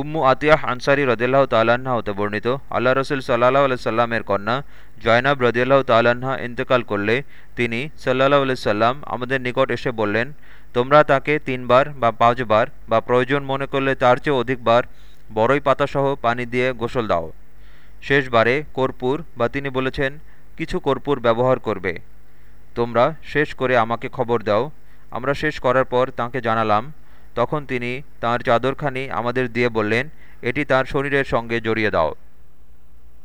উম্মু আতিয়াহ আনসারি রদিল্লাহ তাল্লাহ্না হতে বর্ণিত আল্লাহ রসুল সাল্লাহ সাল্লামের কন্যা জয়নাব রদিয়াল্লাহ তাল্লাহ্না ইন্তেকাল করলে তিনি সাল্লাহ সাল্লাম আমাদের নিকট এসে বললেন, তোমরা তাকে তিনবার বা পাঁচবার বা প্রয়োজন মনে করলে তার চেয়ে অধিকবার বড়ই পাতাসহ পানি দিয়ে গোসল দাও। শেষবারে কর্পূর বা তিনি বলেছেন, কিছু কর্পূর ব্যবহার করবে। তোমরা শেষ করে আমাকে খবর দাও। আমরা শেষ করার পর তাকে জানালাম তখন তিনি তাঁর চাদরখানি আমাদের দিয়ে বললেন এটি তার শরীরের সঙ্গে জড়িয়ে দাও।